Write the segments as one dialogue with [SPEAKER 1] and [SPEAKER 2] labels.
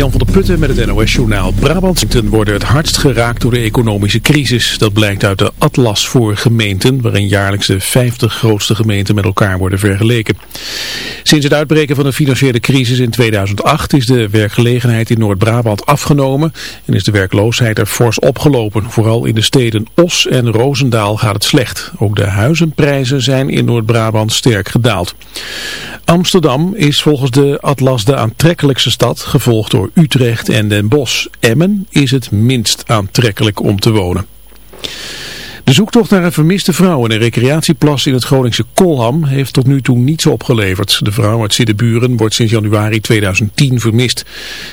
[SPEAKER 1] Jan van der Putten met het NOS-journaal. Brabant worden het hardst geraakt door de economische crisis. Dat blijkt uit de atlas voor gemeenten, waarin jaarlijks de 50 grootste gemeenten met elkaar worden vergeleken. Sinds het uitbreken van de financiële crisis in 2008 is de werkgelegenheid in Noord-Brabant afgenomen en is de werkloosheid er fors opgelopen. Vooral in de steden Os en Roosendaal gaat het slecht. Ook de huizenprijzen zijn in Noord-Brabant sterk gedaald. Amsterdam is volgens de atlas de aantrekkelijkste stad, gevolgd door Utrecht en Den Bosch. Emmen is het minst aantrekkelijk om te wonen. De zoektocht naar een vermiste vrouw in een recreatieplas in het Groningse Kolham heeft tot nu toe niets opgeleverd. De vrouw uit Siddeburen wordt sinds januari 2010 vermist.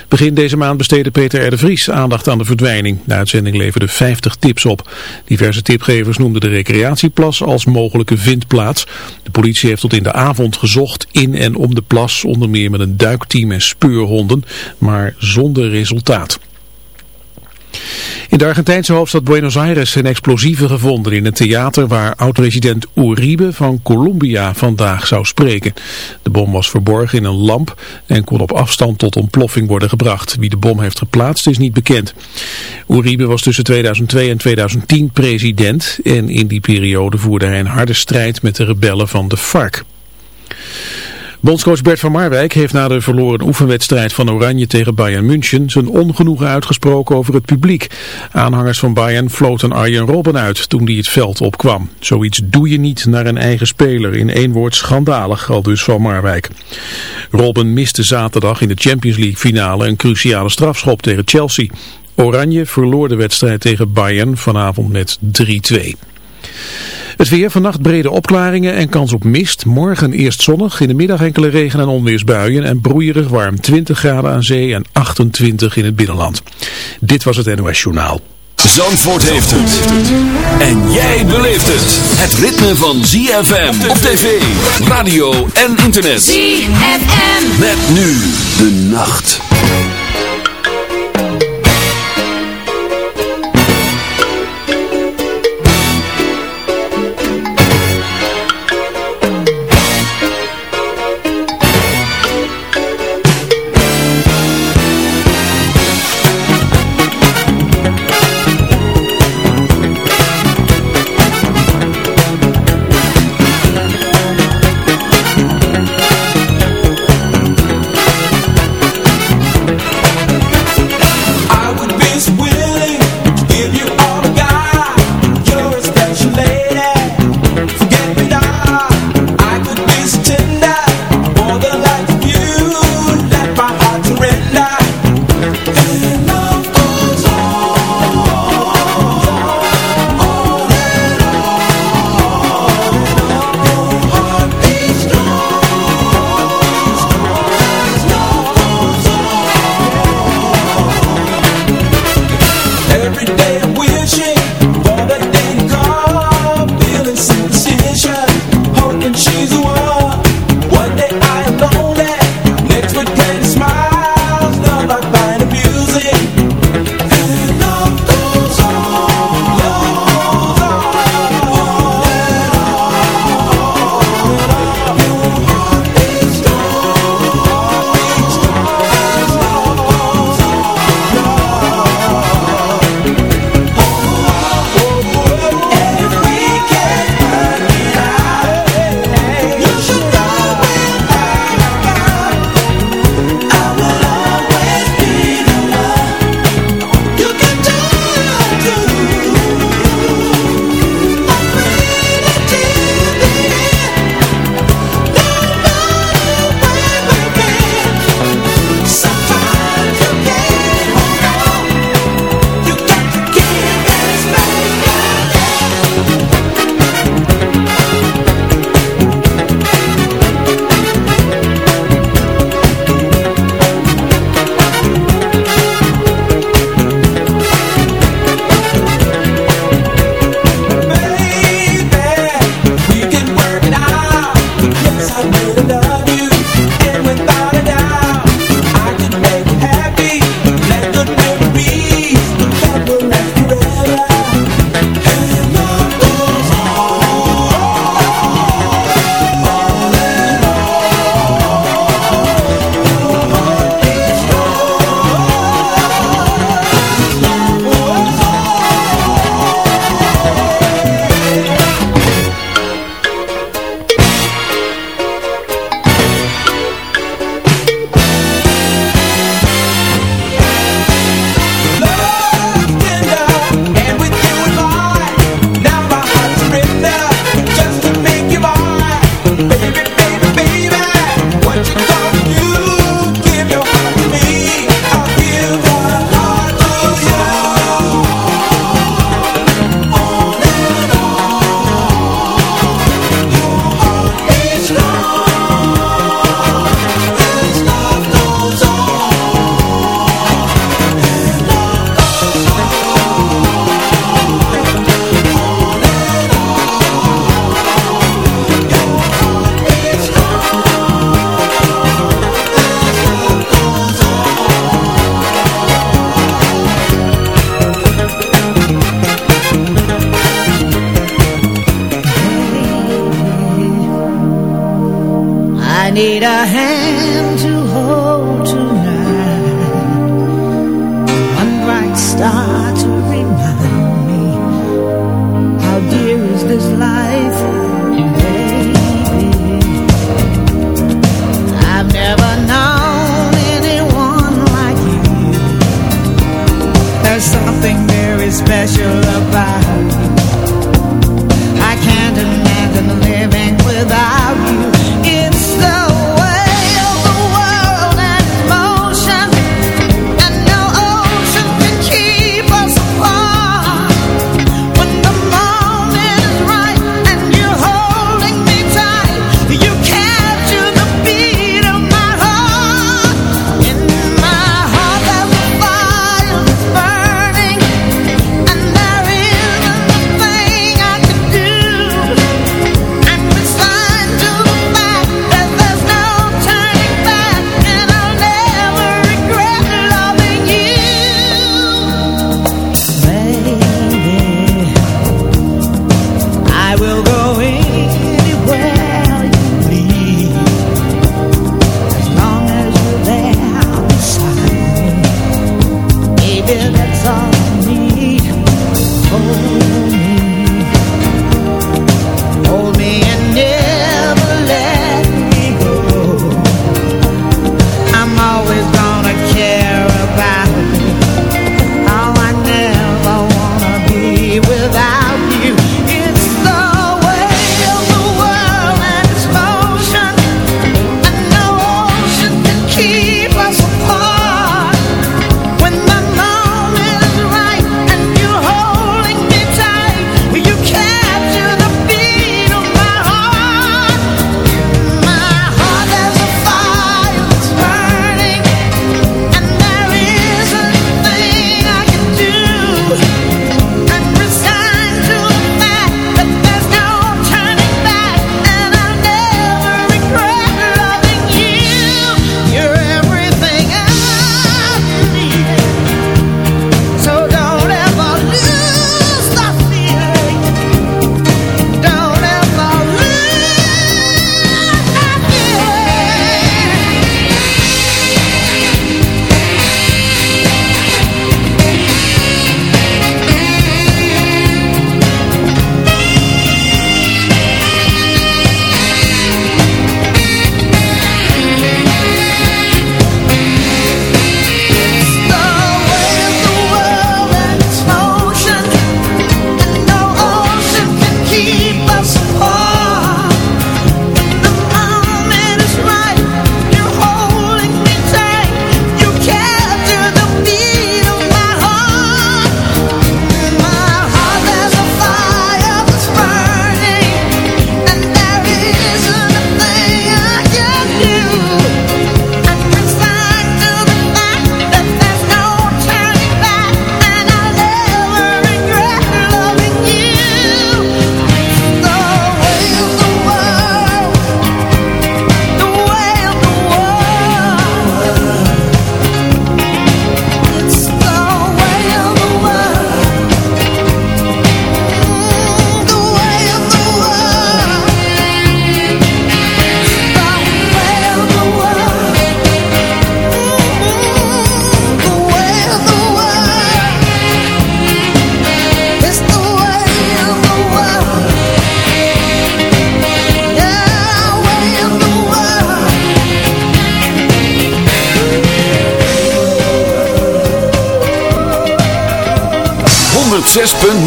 [SPEAKER 1] Begin deze maand besteedde Peter R. de Vries aandacht aan de verdwijning. De uitzending leverde 50 tips op. Diverse tipgevers noemden de recreatieplas als mogelijke vindplaats. De politie heeft tot in de avond gezocht in en om de plas, onder meer met een duikteam en speurhonden, maar zonder resultaat. In de Argentijnse hoofdstad Buenos Aires zijn explosieven gevonden in een theater waar oud-president Uribe van Colombia vandaag zou spreken. De bom was verborgen in een lamp en kon op afstand tot ontploffing worden gebracht. Wie de bom heeft geplaatst is niet bekend. Uribe was tussen 2002 en 2010 president en in die periode voerde hij een harde strijd met de rebellen van de FARC. Bondscoach Bert van Marwijk heeft na de verloren oefenwedstrijd van Oranje tegen Bayern München zijn ongenoegen uitgesproken over het publiek. Aanhangers van Bayern floten Arjen Robben uit toen die het veld opkwam. Zoiets doe je niet naar een eigen speler. In één woord schandalig, al dus van Marwijk. Robben miste zaterdag in de Champions League finale een cruciale strafschop tegen Chelsea. Oranje verloor de wedstrijd tegen Bayern vanavond met 3-2. Het weer, vannacht brede opklaringen en kans op mist. Morgen eerst zonnig, in de middag enkele regen- en onweersbuien en broeierig warm. 20 graden aan zee en 28 in het binnenland. Dit was het NOS Journaal.
[SPEAKER 2] Zandvoort heeft het. En jij beleeft het. Het ritme van ZFM op tv, radio en internet.
[SPEAKER 3] ZFM.
[SPEAKER 2] Met nu de nacht.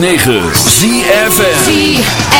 [SPEAKER 4] 106.9 ZFN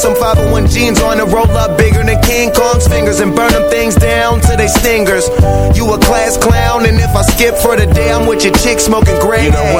[SPEAKER 4] Some 501 jeans
[SPEAKER 5] on a roll up bigger than King Kong's fingers and burn them things down to they stingers. You a class clown, and if I
[SPEAKER 6] skip for the day, I'm with your chick smoking gray. You
[SPEAKER 7] know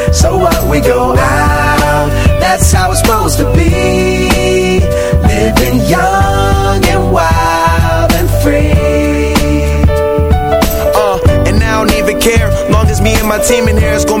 [SPEAKER 8] so what we go out, that's how it's supposed to be. Living young and wild and free.
[SPEAKER 9] Uh, and I don't even care, long as me and my team in here is gonna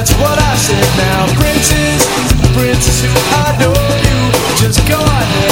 [SPEAKER 3] that's what I said now Princess, princess, I adore you Just go ahead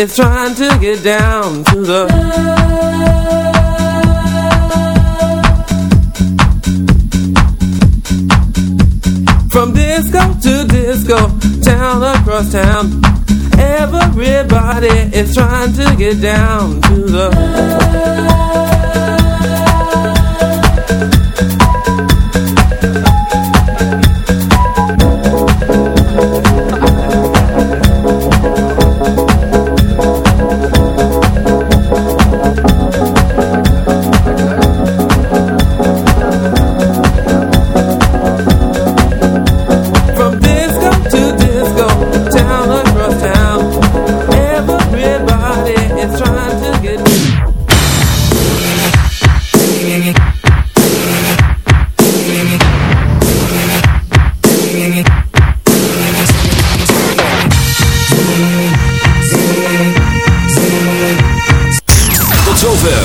[SPEAKER 6] is trying to get down to the love. From disco to disco, town across town, everybody is trying to get down to the
[SPEAKER 2] love.